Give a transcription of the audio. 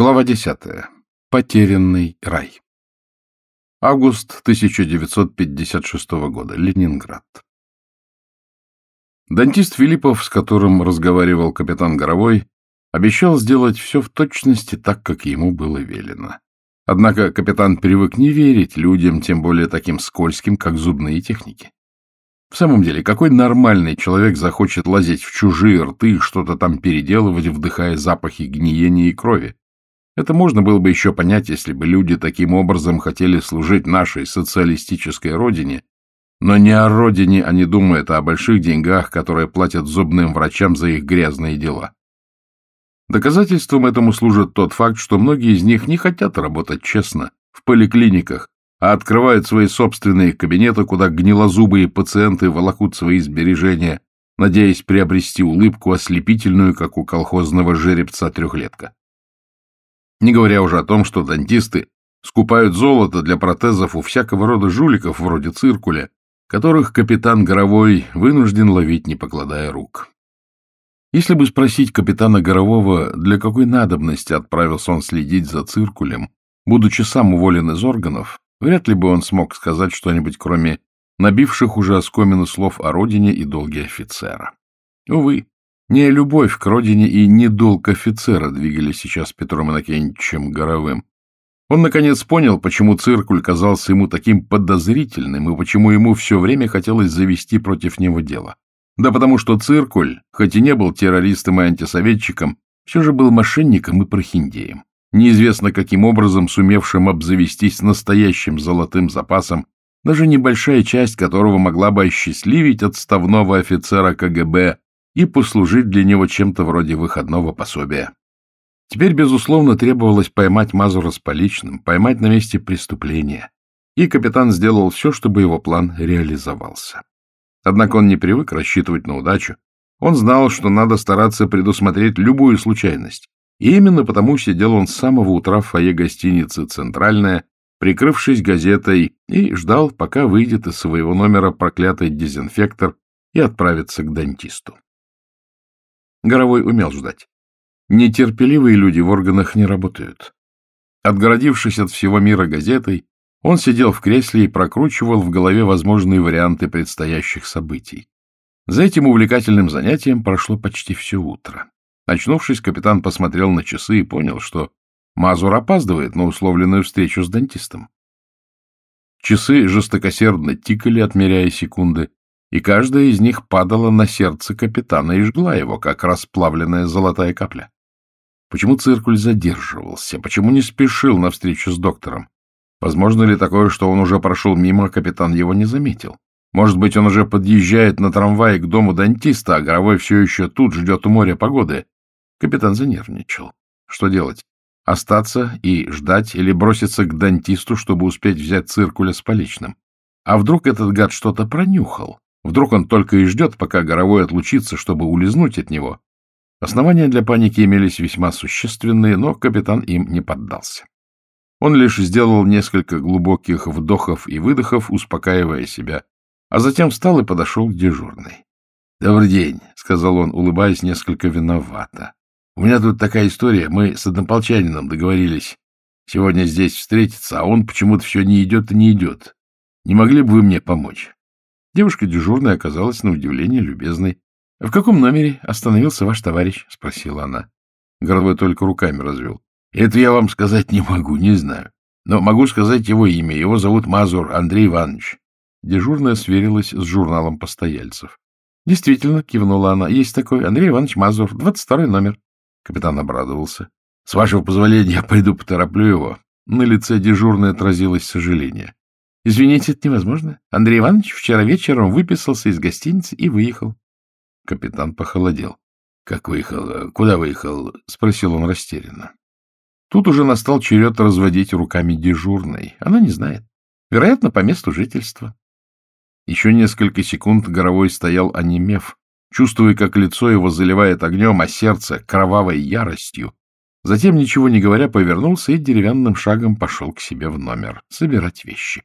Глава 10. Потерянный рай. Август 1956 года. Ленинград. Дантист Филиппов, с которым разговаривал капитан Горовой, обещал сделать все в точности так, как ему было велено. Однако капитан привык не верить людям, тем более таким скользким, как зубные техники. В самом деле, какой нормальный человек захочет лазить в чужие рты и что-то там переделывать, вдыхая запахи гниения и крови? Это можно было бы еще понять, если бы люди таким образом хотели служить нашей социалистической родине, но не о родине они думают, а о больших деньгах, которые платят зубным врачам за их грязные дела. Доказательством этому служит тот факт, что многие из них не хотят работать честно в поликлиниках, а открывают свои собственные кабинеты, куда гнилозубые пациенты волокут свои сбережения, надеясь приобрести улыбку ослепительную, как у колхозного жеребца-трехлетка. Не говоря уже о том, что дантисты скупают золото для протезов у всякого рода жуликов вроде циркуля, которых капитан Горовой вынужден ловить, не покладая рук. Если бы спросить капитана Горового, для какой надобности отправился он следить за циркулем, будучи сам уволен из органов, вряд ли бы он смог сказать что-нибудь, кроме набивших уже оскомину слов о родине и долге офицера. Увы, не любовь к родине и не долг офицера двигали сейчас Петром Иннокентьевичем Горовым. Он, наконец, понял, почему циркуль казался ему таким подозрительным и почему ему все время хотелось завести против него дело. Да потому что Циркуль, хоть и не был террористом и антисоветчиком, все же был мошенником и прохиндеем, неизвестно каким образом сумевшим обзавестись настоящим золотым запасом, даже небольшая часть которого могла бы осчастливить отставного офицера КГБ и послужить для него чем-то вроде выходного пособия. Теперь, безусловно, требовалось поймать Мазура с поличным, поймать на месте преступления, и капитан сделал все, чтобы его план реализовался. Однако он не привык рассчитывать на удачу. Он знал, что надо стараться предусмотреть любую случайность. И именно потому сидел он с самого утра в фойе гостиницы «Центральная», прикрывшись газетой, и ждал, пока выйдет из своего номера проклятый дезинфектор и отправится к дантисту. Горовой умел ждать. Нетерпеливые люди в органах не работают. Отгородившись от всего мира газетой, он сидел в кресле и прокручивал в голове возможные варианты предстоящих событий. За этим увлекательным занятием прошло почти все утро. Очнувшись, капитан посмотрел на часы и понял, что Мазур опаздывает на условленную встречу с дантистом. Часы жестокосердно тикали, отмеряя секунды, и каждая из них падала на сердце капитана и жгла его, как расплавленная золотая капля. Почему циркуль задерживался? Почему не спешил на встречу с доктором? Возможно ли такое, что он уже прошел мимо, а капитан его не заметил? Может быть, он уже подъезжает на трамвае к дому дантиста, а Горовой все еще тут ждет у моря погоды? Капитан занервничал. Что делать? Остаться и ждать или броситься к дантисту, чтобы успеть взять циркуля с поличным? А вдруг этот гад что-то пронюхал? Вдруг он только и ждет, пока Горовой отлучится, чтобы улизнуть от него? Основания для паники имелись весьма существенные, но капитан им не поддался. Он лишь сделал несколько глубоких вдохов и выдохов, успокаивая себя, а затем встал и подошел к дежурной. — Добрый день, — сказал он, улыбаясь несколько виновато. — У меня тут такая история. Мы с однополчанином договорились сегодня здесь встретиться, а он почему-то все не идет и не идет. Не могли бы вы мне помочь? Девушка дежурная оказалась на удивление любезной. — В каком номере остановился ваш товарищ? — спросила она. Городовой только руками развел. Это я вам сказать не могу, не знаю. Но могу сказать его имя. Его зовут Мазур Андрей Иванович. Дежурная сверилась с журналом постояльцев. Действительно, кивнула она. Есть такой Андрей Иванович Мазур, двадцать второй номер. Капитан обрадовался. С вашего позволения я пойду потороплю его. На лице дежурной отразилось сожаление. Извините, это невозможно. Андрей Иванович вчера вечером выписался из гостиницы и выехал. Капитан похолодел. — Как выехал? Куда выехал? — спросил он растерянно. Тут уже настал черед разводить руками дежурной. Она не знает. Вероятно, по месту жительства. Еще несколько секунд Горовой стоял онемев, чувствуя, как лицо его заливает огнем, а сердце — кровавой яростью. Затем, ничего не говоря, повернулся и деревянным шагом пошел к себе в номер собирать вещи.